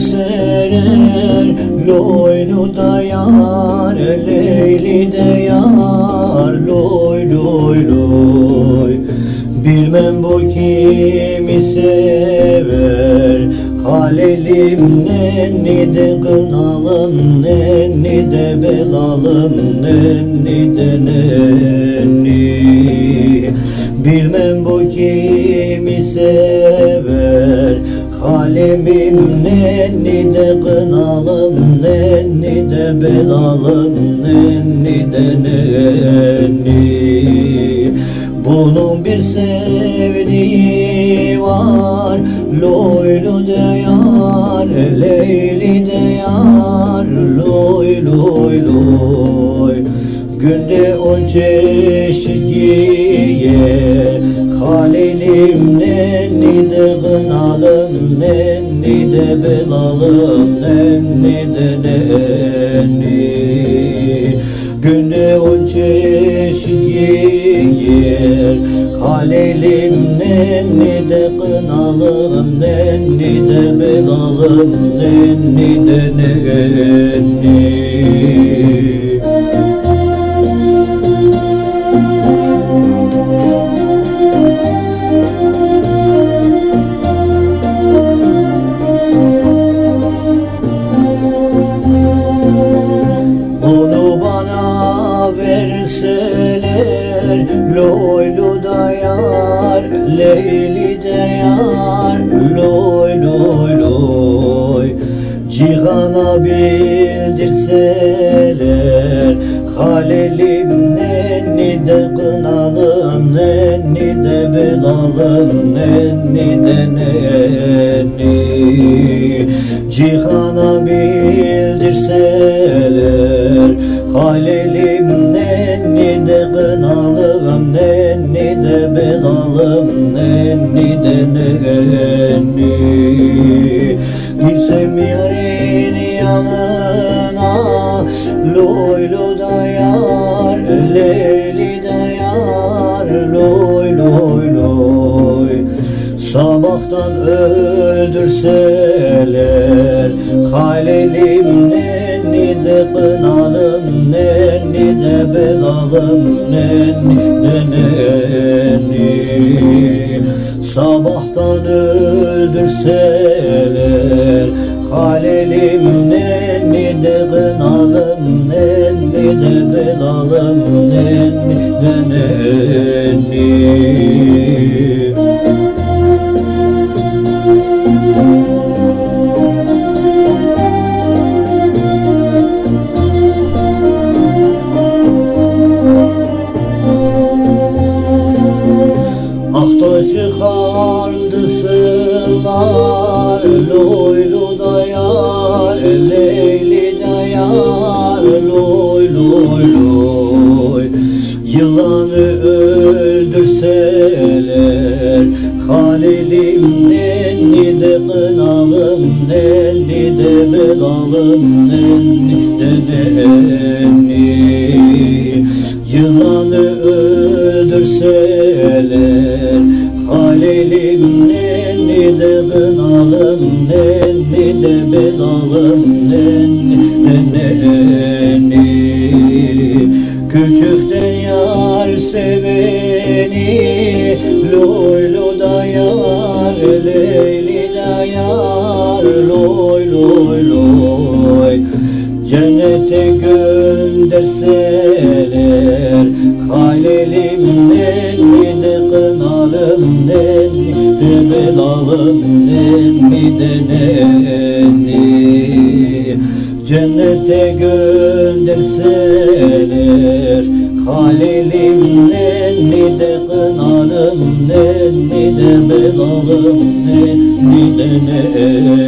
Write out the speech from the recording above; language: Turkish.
serer Loylu da yar, Leyli de yar Loy loy loy. Bilmem bu kimi sever Halelim nenni de kınalım Nenni de belalım Nenni de nenni. Bilmem bu kimi sever Halimim nenni de kınalım Nenni de belalım Nenni de nenni bunun bir sevdiği var Loylu de yar, Leyli de yar Loy loy loy. Günde on çeşit giyer Halilim de belalım Nenni de nenni Günde on çeşit giyer Halelim nenni de kınalım Nenni de belalım Nenni de nenni Loy loy loy Cihana bildirseler. Halelim nenni de kınalım Nenni de belalım Nenni de nenni. Cihana bildirseler. Halelim nenni de kınalım de belalım Nenni de nenni Girsem yarın yanına Loylu da yar Leyli de yar Loy loy loy. Sabahtan öldürseler Halelim nenni de kınalım Nenni de belalım Nenni de nenni Sabahtan öldürseler Halelim nenni de kınalım Nenni de belalım Nenni Akta çıkardı sırlar Loylu da yar Leyli de yar Loy loy loy. Yılanı öldürseler Halilim nenni de kınalım Nenni de belalım Nenni de nenni Yılanı öldürseler Halelim nenni de kınalım Nenni de belalım Nenni de nenni Küçükten yar seveni Loylu da yar Leyli da yar Loy loy loy. Cennete gönderseler de nenni Cennete gönderseler. Halelim nenni de kınalım Nenni de belalım Nenni de nenni